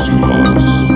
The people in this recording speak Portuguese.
Take